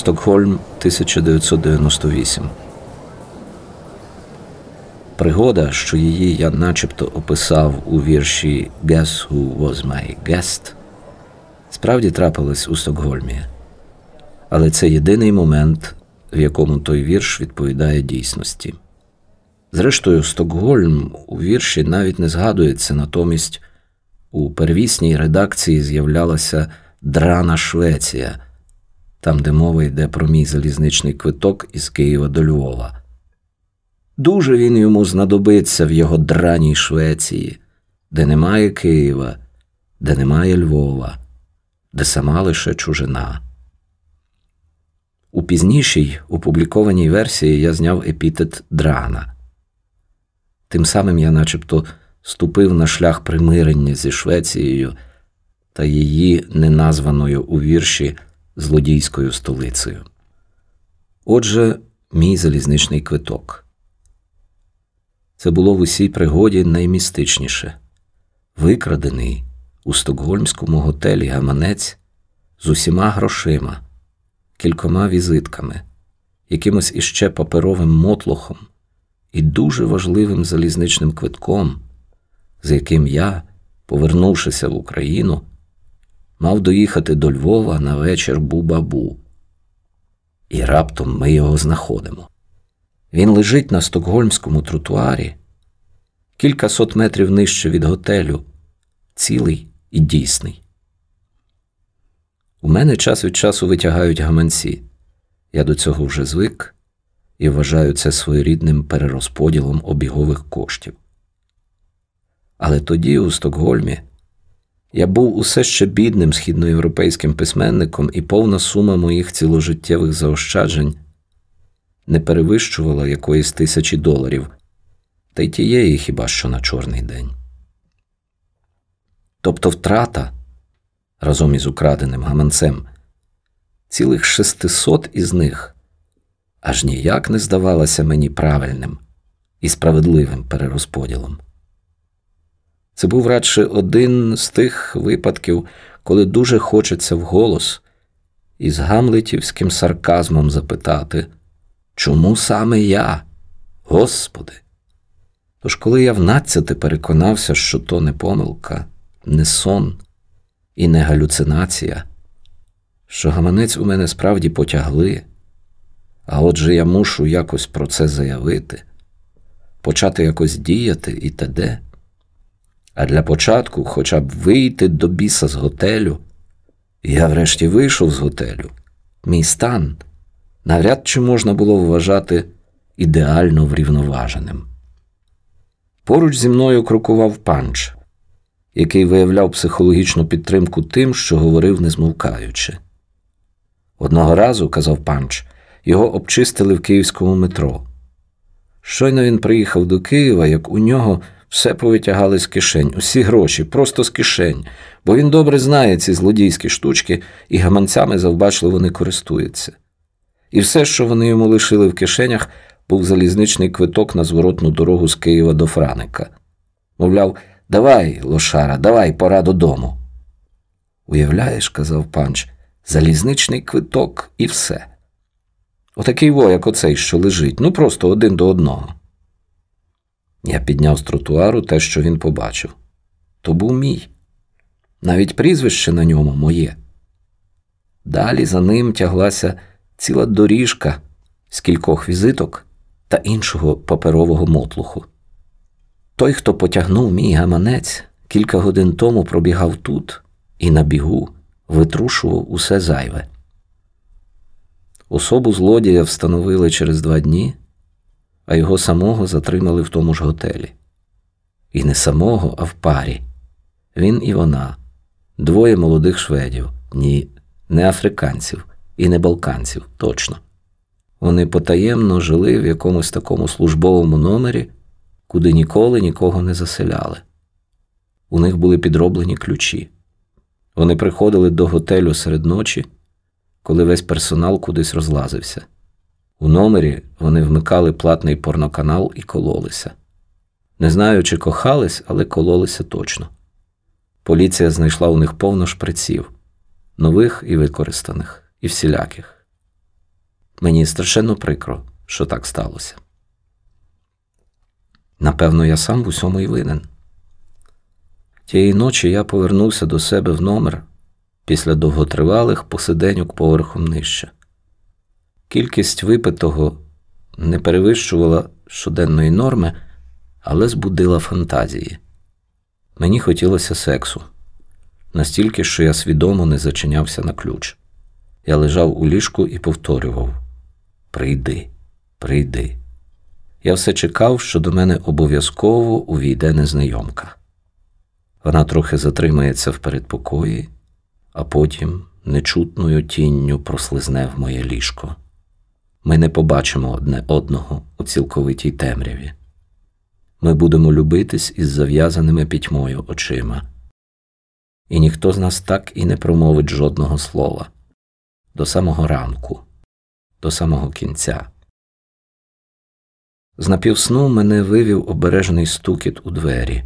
Стокгольм 1998. Пригода, що її я начебто описав у вірші Guess who was my guest, справді трапилась у Стокгольмі. Але це єдиний момент, в якому той вірш відповідає дійсності. Зрештою, Стокгольм у вірші навіть не згадується, натомість у первісній редакції з'являлася Драна Швеція, там, де мова йде про мій залізничний квиток із Києва до Львова. Дуже він йому знадобиться в його драній Швеції, де немає Києва, де немає Львова, де сама лише чужина. У пізнішій опублікованій версії я зняв епітет Драна. Тим самим я начебто ступив на шлях примирення зі Швецією та її неназваною у вірші злодійською столицею. Отже, мій залізничний квиток. Це було в усій пригоді наймістичніше викрадений у стокгольмському готелі гаманець з усіма грошима, кількома візитками, якимось іще паперовим мотлохом і дуже важливим залізничним квитком, з яким я, повернувшися в Україну, мав доїхати до Львова на вечір Бу-Бабу. І раптом ми його знаходимо. Він лежить на стокгольмському тротуарі, кілька сот метрів нижче від готелю, цілий і дійсний. У мене час від часу витягають гаманці. Я до цього вже звик і вважаю це своєрідним перерозподілом обігових коштів. Але тоді, у Стокгольмі, я був усе ще бідним східноєвропейським письменником, і повна сума моїх ціложиттєвих заощаджень не перевищувала якоїсь тисячі доларів, та й тієї хіба що на чорний день. Тобто втрата разом із украденим гаманцем цілих шестисот із них аж ніяк не здавалася мені правильним і справедливим перерозподілом. Це був радше один з тих випадків, коли дуже хочеться вголос із гамлетівським сарказмом запитати, чому саме я, Господи? Тож, коли я внадцяти переконався, що то не помилка, не сон і не галюцинація, що гаманець у мене справді потягли, а отже я мушу якось про це заявити, почати якось діяти і т.д., а для початку хоча б вийти до біса з готелю. Я врешті вийшов з готелю. Мій стан навряд чи можна було вважати ідеально врівноваженим. Поруч зі мною крокував панч, який виявляв психологічну підтримку тим, що говорив не змовкаючи. Одного разу, казав панч, його обчистили в київському метро. Щойно він приїхав до Києва, як у нього все повитягали з кишень, усі гроші, просто з кишень, бо він добре знає ці злодійські штучки і гаманцями завбачливо не користується. І все, що вони йому лишили в кишенях, був залізничний квиток на зворотну дорогу з Києва до Франика. Мовляв, давай, лошара, давай, пора додому. Уявляєш, казав панч, залізничний квиток і все. Отакий во, як оцей, що лежить, ну просто один до одного. Я підняв з тротуару те, що він побачив. То був мій. Навіть прізвище на ньому моє. Далі за ним тяглася ціла доріжка з кількох візиток та іншого паперового мотлуху. Той, хто потягнув мій гаманець, кілька годин тому пробігав тут і на бігу витрушував усе зайве. Особу злодія встановили через два дні а його самого затримали в тому ж готелі. І не самого, а в парі. Він і вона, двоє молодих шведів, ні, не африканців і не балканців, точно. Вони потаємно жили в якомусь такому службовому номері, куди ніколи нікого не заселяли. У них були підроблені ключі. Вони приходили до готелю серед ночі, коли весь персонал кудись розлазився. У номері вони вмикали платний порноканал і кололися. Не знаю, чи кохались, але кололися точно. Поліція знайшла у них повно шприців нових і використаних, і всіляких. Мені страшенно прикро, що так сталося. Напевно, я сам в усьому і винен. Тієї ночі я повернувся до себе в номер після довготривалих посиденьок поверхом нижче. Кількість випитого не перевищувала щоденної норми, але збудила фантазії. Мені хотілося сексу, настільки, що я свідомо не зачинявся на ключ. Я лежав у ліжку і повторював: Прийди, прийди. Я все чекав, що до мене обов'язково увійде незнайомка. Вона трохи затримається в передпокої, а потім нечутною тінню прослизне в моє ліжко. Ми не побачимо одне одного у цілковитій темряві. Ми будемо любитись із зав'язаними пітьмою очима. І ніхто з нас так і не промовить жодного слова до самого ранку, до самого кінця. З напівсну мене вивів обережний стукіт у двері.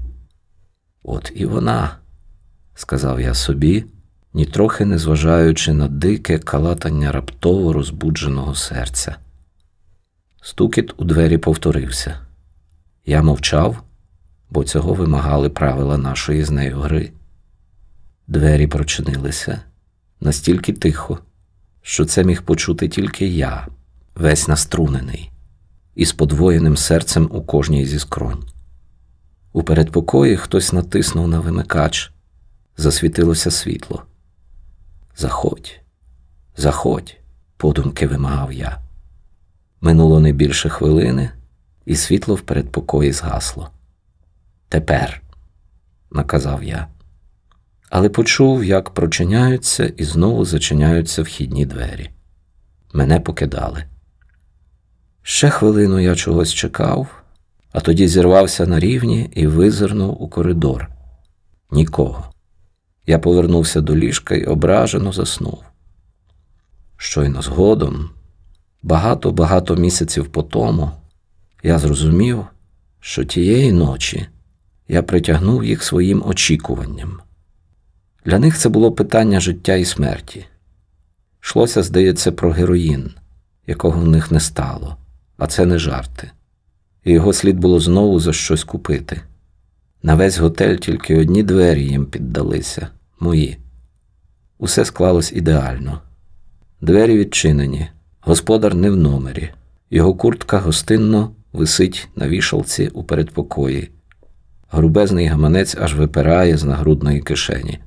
От і вона, сказав я собі, нітрохи не зважаючи на дике калатання раптово розбудженого серця. Стукіт у двері повторився. Я мовчав, бо цього вимагали правила нашої з нею гри. Двері прочинилися настільки тихо, що це міг почути тільки я, весь наструнений, із подвоєним серцем у кожній зі скронь. У передпокої хтось натиснув на вимикач, засвітилося світло. Заходь, заходь, подумки вимагав я. Минуло не більше хвилини, і світло в передпокої згасло. Тепер, наказав я, але почув, як прочиняються і знову зачиняються вхідні двері. Мене покидали. Ще хвилину я чогось чекав а тоді зірвався на рівні і визирнув у коридор. Нікого. Я повернувся до ліжка і ображено заснув. Щойно згодом, багато-багато місяців по тому, я зрозумів, що тієї ночі я притягнув їх своїм очікуванням. Для них це було питання життя і смерті. Шлося, здається, про героїн, якого в них не стало, а це не жарти і його слід було знову за щось купити. На весь готель тільки одні двері їм піддалися мої. Усе склалось ідеально. Двері відчинені, господар не в номері, його куртка гостинно висить на вішалці у передпокої. Грубезний гаманець аж випирає з нагрудної кишені.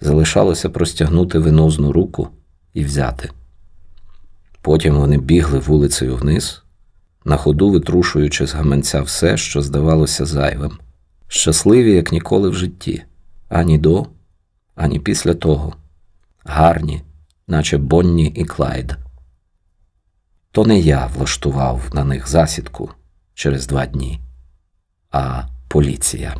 Залишалося простягнути винозну руку і взяти. Потім вони бігли вулицею вниз, на ходу витрушуючи з гаманця все, що здавалося зайвим, щасливі, як ніколи в житті, ані до, ані після того, гарні, наче Бонні і Клайд. То не я влаштував на них засідку через два дні, а поліція.